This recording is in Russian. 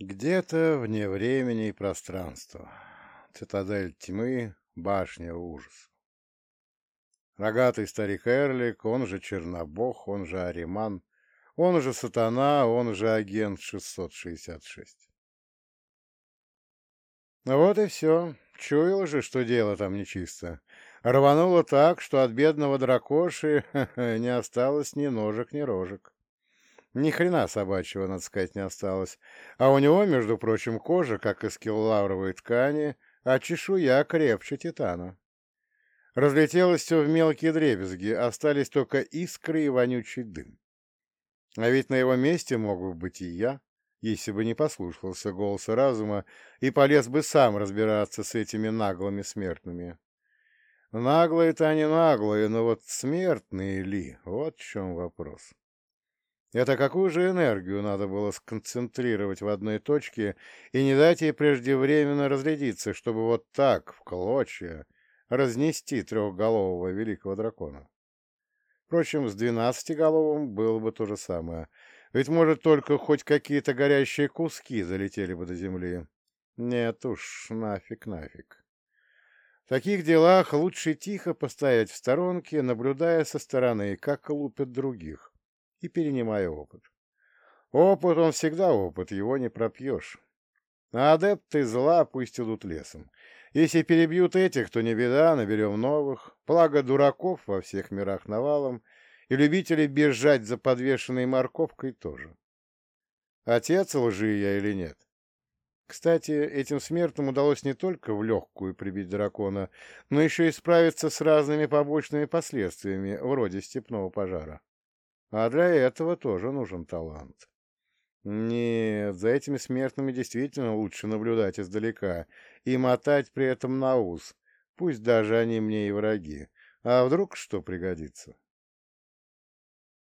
Где-то вне времени и пространства. Цитадель тьмы, башня ужаса. Рогатый старик Эрлик, он же Чернобог, он же Ариман, он же Сатана, он же агент 666. Вот и все. Чуял же, что дело там нечисто. Рвануло так, что от бедного дракоши не осталось ни ножек, ни рожек. Ни хрена собачьего, надо сказать, не осталось. А у него, между прочим, кожа, как из киллавровой ткани, а чешуя крепче титана. Разлетелось все в мелкие дребезги, остались только искры и вонючий дым. А ведь на его месте мог бы быть и я, если бы не послушался голоса разума и полез бы сам разбираться с этими наглыми смертными. Наглые-то они наглые, но вот смертные ли? Вот в чем вопрос. Это какую же энергию надо было сконцентрировать в одной точке и не дать ей преждевременно разрядиться, чтобы вот так, в клочья, разнести трехголового великого дракона? Впрочем, с двенадцатиголовым было бы то же самое. Ведь, может, только хоть какие-то горящие куски залетели бы до земли. Нет уж, нафиг, нафиг. В таких делах лучше тихо постоять в сторонке, наблюдая со стороны, как лупят других, и перенимая опыт. Опыт он всегда опыт, его не пропьешь. А адепты зла пусть идут лесом. Если перебьют этих, то не беда, наберем новых. Благо дураков во всех мирах навалом, и любителей бежать за подвешенной морковкой тоже. Отец лжи я или нет? Кстати, этим смертным удалось не только в легкую прибить дракона, но еще и справиться с разными побочными последствиями, вроде степного пожара. А для этого тоже нужен талант. Нет, за этими смертными действительно лучше наблюдать издалека и мотать при этом на ус, пусть даже они мне и враги. А вдруг что пригодится?